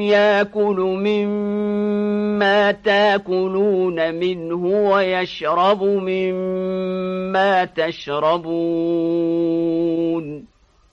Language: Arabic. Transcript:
ياكل مما تاكلون منه ويشرب مما تشربون.